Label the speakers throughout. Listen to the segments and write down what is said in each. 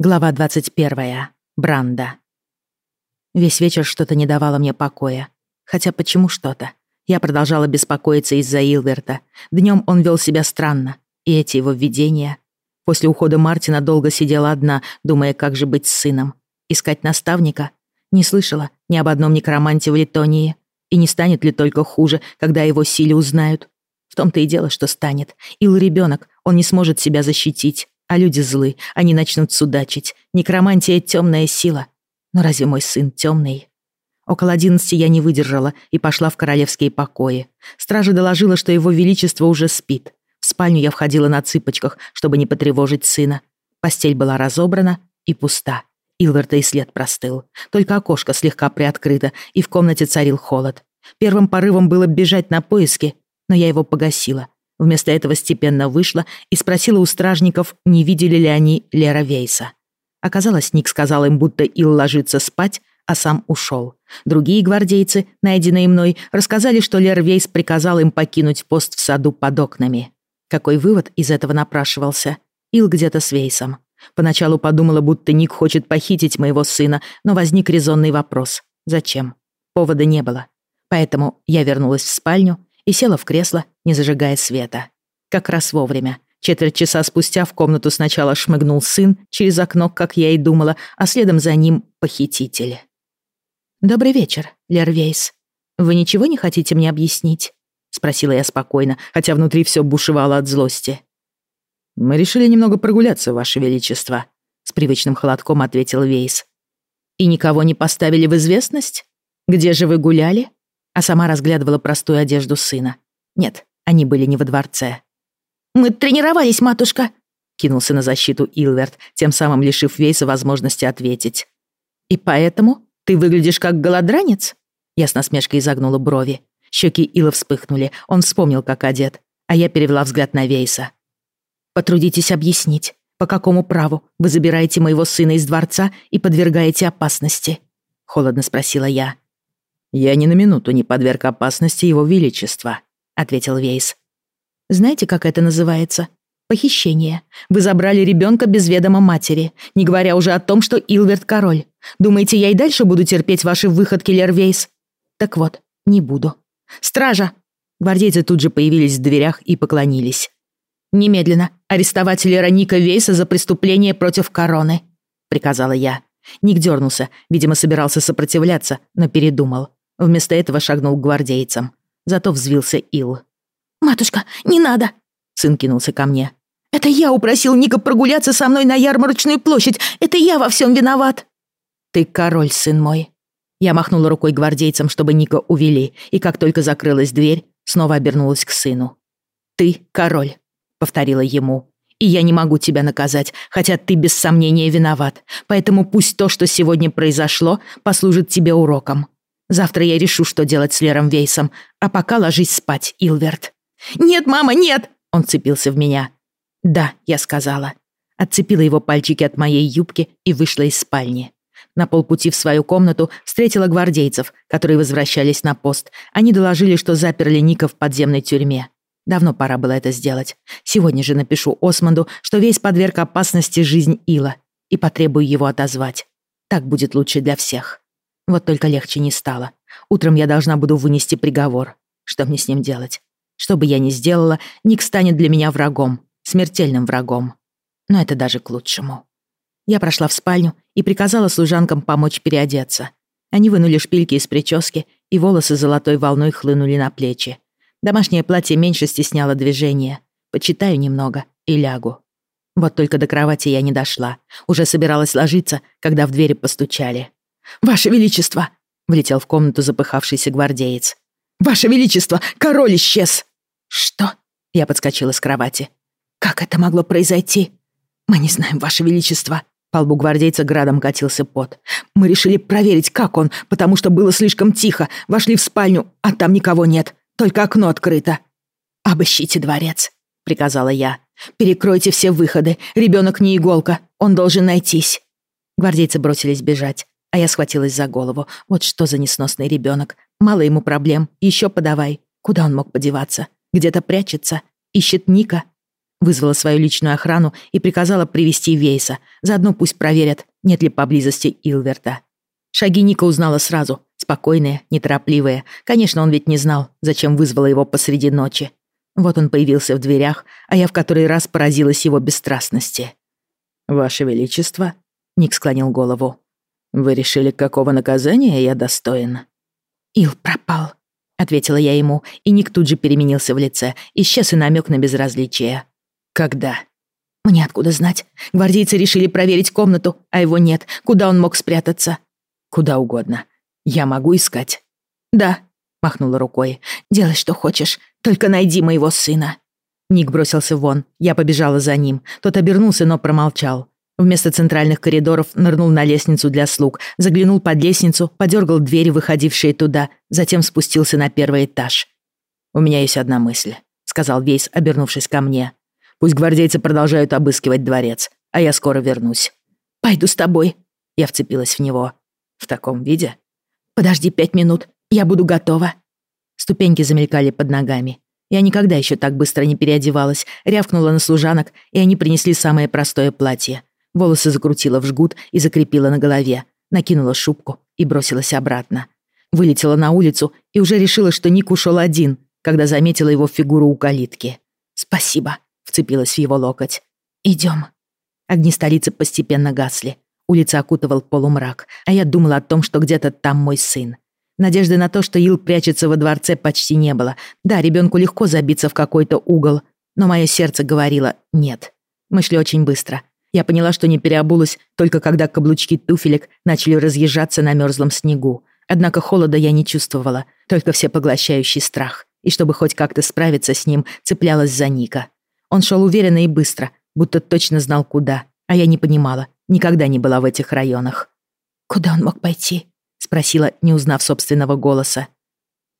Speaker 1: Глава 21. Бранда. Весь вечер что-то не давало мне покоя. Хотя почему что-то? Я продолжала беспокоиться из-за Илверта. Днем он вел себя странно. И эти его видения. После ухода Мартина долго сидела одна, думая, как же быть с сыном. Искать наставника? Не слышала ни об одном некроманте в Литонии. И не станет ли только хуже, когда его силе узнают? В том-то и дело, что станет. Ил ребенок, он не сможет себя защитить. А люди злы, они начнут судачить. Некромантия — темная сила. Но разве мой сын темный? Около одиннадцати я не выдержала и пошла в королевские покои. Стража доложила, что его величество уже спит. В спальню я входила на цыпочках, чтобы не потревожить сына. Постель была разобрана и пуста. Илверта и след простыл. Только окошко слегка приоткрыто, и в комнате царил холод. Первым порывом было бежать на поиски, но я его погасила. Вместо этого степенно вышла и спросила у стражников, не видели ли они Лера Вейса. Оказалось, Ник сказал им, будто Ил ложится спать, а сам ушел. Другие гвардейцы, найденные мной, рассказали, что Лер Вейс приказал им покинуть пост в саду под окнами. Какой вывод из этого напрашивался? Ил где-то с Вейсом. Поначалу подумала, будто Ник хочет похитить моего сына, но возник резонный вопрос. Зачем? Повода не было. Поэтому я вернулась в спальню и села в кресло, не зажигая света. Как раз вовремя. Четверть часа спустя в комнату сначала шмыгнул сын через окно, как я и думала, а следом за ним похититель. «Добрый вечер, Лервейс. Вы ничего не хотите мне объяснить?» — спросила я спокойно, хотя внутри все бушевало от злости.
Speaker 2: «Мы решили немного прогуляться, Ваше Величество», — с привычным холодком ответил Вейс.
Speaker 1: «И никого не поставили в известность? Где же вы гуляли?» А сама разглядывала простую одежду сына. Нет, они были не во дворце. «Мы тренировались, матушка!» кинулся на защиту Илверт, тем самым лишив Вейса возможности ответить. «И поэтому ты выглядишь как голодранец?» Я с насмешкой изогнула брови. Щеки Ила вспыхнули, он вспомнил, как одет, а я перевела взгляд на Вейса. «Потрудитесь объяснить, по какому праву вы забираете моего сына из дворца и подвергаете опасности?» Холодно спросила я.
Speaker 2: «Я ни на минуту не подверг опасности его величества», — ответил Вейс.
Speaker 1: «Знаете, как это называется? Похищение. Вы забрали ребенка без ведома матери, не говоря уже о том, что Илверт король. Думаете, я и дальше буду терпеть ваши выходки, Лервейс? Так вот, не буду. Стража!» Гвардейцы тут же появились в дверях и поклонились. «Немедленно арестовать Лера Ника Вейса за преступление против короны», — приказала я. Ник дернулся, видимо, собирался сопротивляться, но передумал. Вместо этого шагнул к гвардейцам. Зато взвился Ил. «Матушка, не надо!» Сын кинулся ко мне. «Это я упросил Ника прогуляться со мной на ярмарочную площадь! Это я во всем виноват!» «Ты король, сын мой!» Я махнула рукой гвардейцам, чтобы Ника увели, и как только закрылась дверь, снова обернулась к сыну. «Ты король», — повторила ему. «И я не могу тебя наказать, хотя ты без сомнения виноват. Поэтому пусть то, что сегодня произошло, послужит тебе уроком. Завтра я решу, что делать с Лером Вейсом, а пока ложись спать, Илверт». «Нет, мама, нет!» Он цепился в меня. «Да», — я сказала. Отцепила его пальчики от моей юбки и вышла из спальни. На полпути в свою комнату встретила гвардейцев, которые возвращались на пост. Они доложили, что заперли Ника в подземной тюрьме. Давно пора было это сделать. Сегодня же напишу Османду, что весь подверг опасности жизнь Ила, и потребую его отозвать. Так будет лучше для всех. Вот только легче не стало. Утром я должна буду вынести приговор. Что мне с ним делать? Что бы я ни сделала, Ник станет для меня врагом, смертельным врагом. Но это даже к лучшему. Я прошла в спальню и приказала служанкам помочь переодеться. Они вынули шпильки из прически, и волосы золотой волной хлынули на плечи. Домашнее платье меньше стесняло движение. Почитаю немного и лягу. Вот только до кровати я не дошла. Уже собиралась ложиться, когда в двери постучали. «Ваше Величество!» — влетел в комнату запыхавшийся гвардеец. «Ваше Величество! Король исчез!» «Что?» — я подскочила с кровати. «Как это могло произойти?» «Мы не знаем, Ваше Величество!» По лбу гвардейца градом катился пот. «Мы решили проверить, как он, потому что было слишком тихо. Вошли в спальню, а там никого нет. Только окно открыто». «Обыщите дворец», — приказала я. «Перекройте все выходы. Ребенок не иголка. Он должен найтись». Гвардейцы бросились бежать. А я схватилась за голову. Вот что за несносный ребенок. Мало ему проблем. Еще подавай. Куда он мог подеваться? Где-то прячется. Ищет Ника. Вызвала свою личную охрану и приказала привести Вейса. Заодно пусть проверят, нет ли поблизости Илверта. Шаги Ника узнала сразу. Спокойные, неторопливые. Конечно, он ведь не знал, зачем вызвала его посреди ночи. Вот он появился в дверях, а я в который раз поразилась его бесстрастности. «Ваше Величество», — Ник склонил голову, — «вы решили, какого наказания я достоин?» «Ил пропал», — ответила я ему, и Ник тут же переменился в лице, исчез и намек на безразличие. «Когда?» «Мне откуда знать? Гвардейцы решили проверить комнату, а его нет. Куда он мог спрятаться?» «Куда угодно. Я могу искать?» «Да», — махнула рукой. «Делай, что хочешь, только найди моего сына». Ник бросился вон, я побежала за ним. Тот обернулся, но промолчал. Вместо центральных коридоров нырнул на лестницу для слуг, заглянул под лестницу, подергал двери, выходившие туда, затем спустился на первый этаж. «У меня есть одна мысль», — сказал Вейс, обернувшись ко мне. «Пусть гвардейцы продолжают обыскивать дворец, а я скоро вернусь». «Пойду с тобой», — я вцепилась в него. «В таком виде?» «Подожди пять минут, я буду готова». Ступеньки замелькали под ногами. Я никогда еще так быстро не переодевалась, рявкнула на служанок, и они принесли самое простое платье. Волосы закрутила в жгут и закрепила на голове, накинула шубку и бросилась обратно. Вылетела на улицу и уже решила, что Ник ушел один, когда заметила его фигуру у калитки. «Спасибо», — вцепилась в его локоть. «Идем». Огни столицы постепенно гасли. Улица окутывал полумрак, а я думала о том, что где-то там мой сын. Надежды на то, что Ил прячется во дворце, почти не было. Да, ребенку легко забиться в какой-то угол, но мое сердце говорило «нет». Мы шли очень быстро. Я поняла, что не переобулась, только когда каблучки туфелек начали разъезжаться на мерзлом снегу. Однако холода я не чувствовала, только всепоглощающий страх. И чтобы хоть как-то справиться с ним, цеплялась за Ника. Он шел уверенно и быстро, будто точно знал куда, а я не понимала, никогда не была в этих районах. «Куда он мог пойти?» — спросила, не узнав собственного голоса.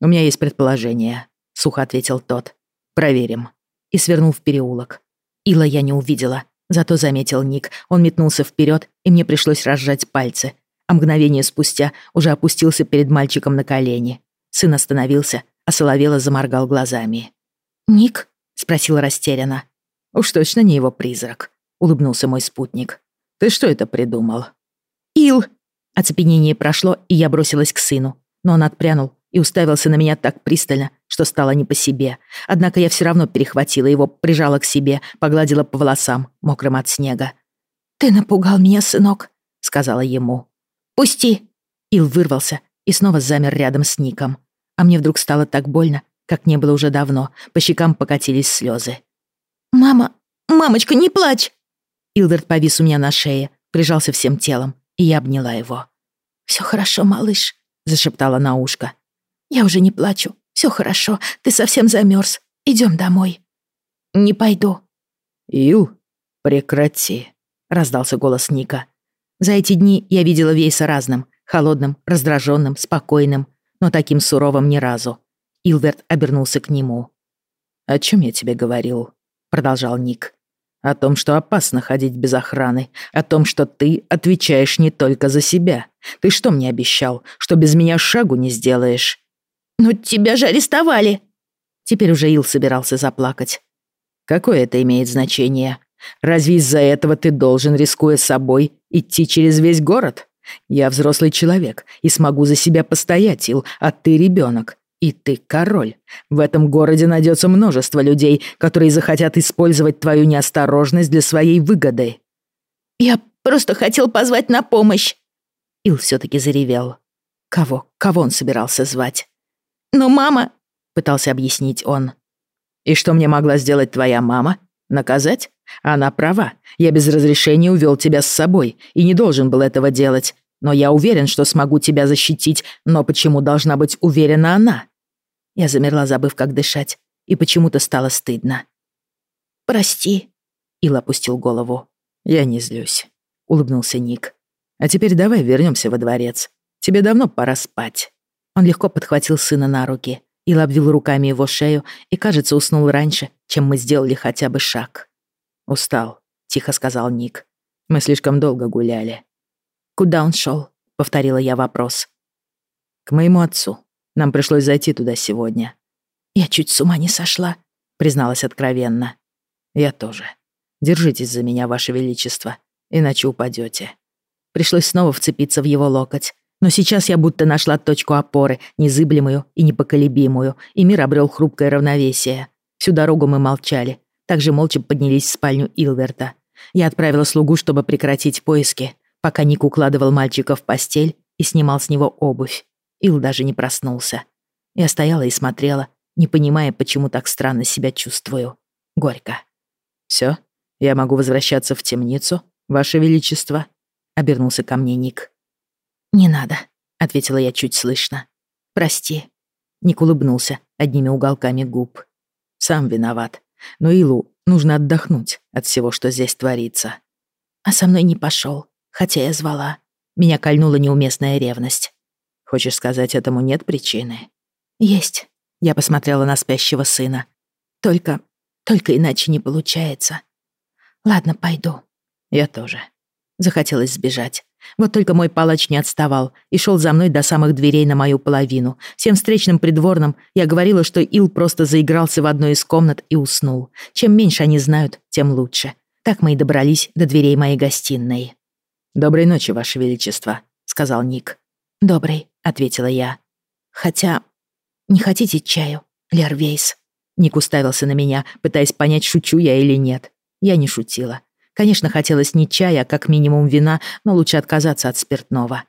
Speaker 1: «У меня есть предположение», — сухо ответил тот. «Проверим». И свернул в переулок. Ила я не увидела, зато заметил Ник. Он метнулся вперед, и мне пришлось разжать пальцы. А мгновение спустя уже опустился перед мальчиком на колени. Сын остановился, а Соловела заморгал глазами. «Ник?» — спросила растерянно. «Уж точно не его призрак», — улыбнулся мой спутник. «Ты что это придумал?» «Ил!» Оцепенение прошло, и я бросилась к сыну. Но он отпрянул и уставился на меня так пристально, что стало не по себе. Однако я все равно перехватила его, прижала к себе, погладила по волосам, мокрым от снега. «Ты напугал меня, сынок», — сказала ему. «Пусти!» Ил вырвался и снова замер рядом с Ником. А мне вдруг стало так больно, как не было уже давно. По щекам покатились слезы. «Мама! Мамочка, не плачь!» Илверт повис у меня на шее, прижался всем телом, и я обняла его. «Все хорошо, малыш», — зашептала на ушко. «Я уже не плачу. Все хорошо. Ты совсем замерз. Идем домой». «Не пойду».
Speaker 2: «Ил, прекрати», — раздался голос Ника. За эти дни я видела Вейса разным, холодным, раздраженным, спокойным, но таким суровым ни разу. Илверт обернулся к нему. «О чем я тебе говорил?» — продолжал Ник. О том, что опасно ходить без охраны. О том, что ты отвечаешь не только за себя. Ты что мне обещал, что без меня шагу не сделаешь?»
Speaker 1: «Но тебя же арестовали!»
Speaker 2: Теперь уже Ил собирался заплакать. «Какое это имеет значение? Разве из-за этого ты должен, рискуя собой, идти через весь город? Я взрослый человек и смогу за себя постоять, Ил, а ты ребенок. И ты король. В этом городе найдется множество людей, которые захотят использовать твою неосторожность для своей выгоды.
Speaker 1: Я просто хотел позвать на помощь.
Speaker 2: Ил все-таки заревел. Кого? Кого он собирался звать?
Speaker 1: Но мама...
Speaker 2: Пытался объяснить он. И что мне могла сделать твоя мама? Наказать? Она права. Я без разрешения увел тебя с собой и не должен был этого делать. Но я уверен, что смогу тебя защитить, но почему должна быть уверена она?» Я замерла, забыв, как дышать, и почему-то стало стыдно.
Speaker 1: «Прости», — Ил опустил голову.
Speaker 2: «Я не злюсь», — улыбнулся Ник. «А теперь давай вернемся во дворец. Тебе давно пора спать». Он легко подхватил сына на руки. Ил обвил руками его шею и, кажется, уснул раньше, чем мы сделали хотя бы шаг. «Устал», — тихо сказал Ник. «Мы слишком долго гуляли».
Speaker 1: «Куда он шел? повторила я вопрос.
Speaker 2: «К моему отцу. Нам пришлось зайти туда сегодня».
Speaker 1: «Я чуть с ума не сошла», — призналась откровенно.
Speaker 2: Я тоже. Держитесь за меня, Ваше Величество, иначе упадете. Пришлось снова вцепиться в его локоть. Но сейчас я будто нашла точку опоры, незыблемую и непоколебимую, и мир обрел хрупкое равновесие. Всю дорогу мы молчали, также молча поднялись в спальню Илверта. Я отправила слугу, чтобы прекратить поиски, пока Ник укладывал мальчика в постель и снимал с него обувь. Ил даже не проснулся. Я стояла и смотрела, не понимая, почему так странно себя чувствую. Горько. «Всё, я могу возвращаться в темницу, Ваше Величество?» — обернулся ко мне Ник.
Speaker 1: «Не надо», — ответила я чуть слышно. «Прости».
Speaker 2: Ник улыбнулся одними уголками губ. «Сам виноват. Но Илу нужно отдохнуть от всего, что здесь творится».
Speaker 1: «А со мной не пошёл, хотя я звала». Меня кольнула неуместная ревность.
Speaker 2: «Хочешь сказать, этому нет причины?»
Speaker 1: «Есть». Я посмотрела на спящего сына. «Только... только иначе не получается. Ладно, пойду».
Speaker 2: «Я тоже».
Speaker 1: Захотелось сбежать. Вот только мой палач не отставал и шел за мной до самых дверей на мою половину. Всем встречным придворным я говорила, что Ил просто заигрался в одной из комнат и уснул. Чем меньше они знают, тем лучше. Так мы и добрались до дверей моей гостиной.
Speaker 2: «Доброй ночи, Ваше Величество», — сказал Ник.
Speaker 1: «Добрый», — ответила я. «Хотя... Не хотите чаю, Лервейс?»
Speaker 2: Ник уставился на меня, пытаясь понять, шучу я или нет. Я не шутила. Конечно, хотелось не чая, а как минимум вина, но лучше отказаться от спиртного.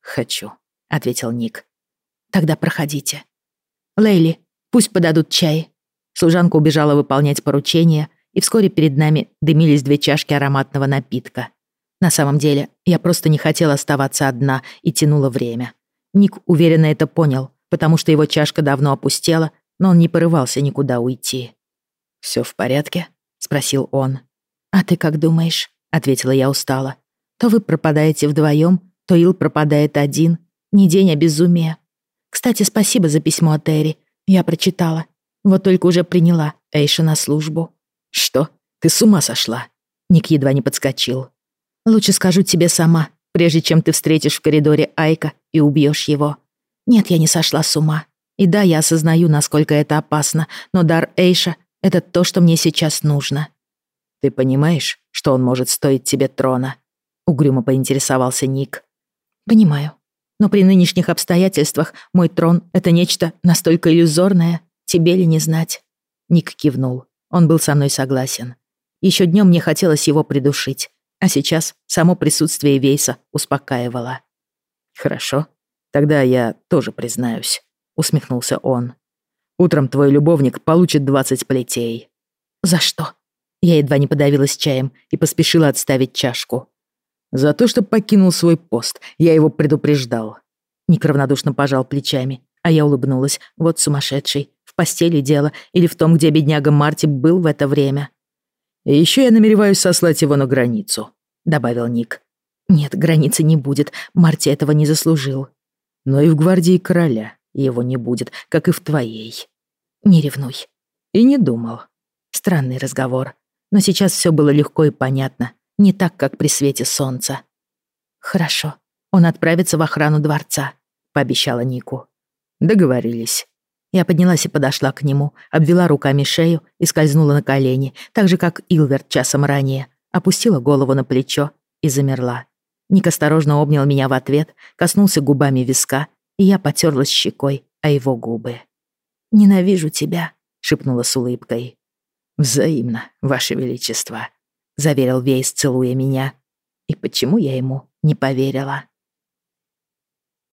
Speaker 2: «Хочу», — ответил Ник.
Speaker 1: «Тогда проходите. Лейли, пусть подадут чай».
Speaker 2: Служанка убежала выполнять поручение, и вскоре перед нами дымились две чашки ароматного напитка. На самом деле, я просто не хотела оставаться одна и тянула время. Ник уверенно это понял, потому что его чашка давно опустела, но он не порывался никуда уйти. «Всё в порядке?» — спросил он.
Speaker 1: «А ты как думаешь?» — ответила я устало. «То вы пропадаете вдвоем, то Ил пропадает один. Не день, а безумие. Кстати, спасибо за письмо от Эри. Я прочитала. Вот только уже приняла Эйша на службу».
Speaker 2: «Что? Ты с ума сошла?» Ник едва не подскочил.
Speaker 1: «Лучше скажу тебе сама, прежде чем ты встретишь в коридоре Айка и убьешь его. Нет, я не сошла с ума. И да, я осознаю, насколько это опасно, но дар Эйша — это то, что мне сейчас нужно.
Speaker 2: «Ты понимаешь, что он может стоить тебе трона?» — угрюмо поинтересовался Ник.
Speaker 1: «Понимаю. Но при нынешних обстоятельствах мой трон — это нечто настолько иллюзорное, тебе ли не знать?»
Speaker 2: Ник кивнул. Он был со мной согласен. Еще днем мне хотелось его придушить, а сейчас само присутствие Вейса успокаивало. «Хорошо, тогда я тоже признаюсь», — усмехнулся он. «Утром твой любовник получит двадцать плетей».
Speaker 1: «За что?»
Speaker 2: Я едва не подавилась чаем и поспешила отставить чашку. За то, что покинул свой пост, я его предупреждал. Ник равнодушно пожал плечами, а я улыбнулась. Вот сумасшедший. В постели дело или в том, где бедняга Марти был в это время. И еще я намереваюсь сослать его на границу, добавил Ник.
Speaker 1: Нет, границы не будет. Марти этого не заслужил.
Speaker 2: Но и в гвардии короля его не будет, как и в твоей.
Speaker 1: Не ревнуй.
Speaker 2: И не думал.
Speaker 1: Странный разговор. Но сейчас все было легко и понятно, не так, как при свете солнца. «Хорошо, он отправится в охрану дворца», — пообещала Нику.
Speaker 2: «Договорились».
Speaker 1: Я поднялась и подошла к нему, обвела руками шею и скользнула на колени, так же, как Илверт часом ранее, опустила голову на плечо и замерла. Ник осторожно обнял меня в ответ, коснулся губами виска, и я потерлась щекой о его губы. «Ненавижу тебя», — шепнула с улыбкой.
Speaker 2: «Взаимно, Ваше Величество», — заверил Вейс, целуя меня.
Speaker 1: И почему я ему не поверила?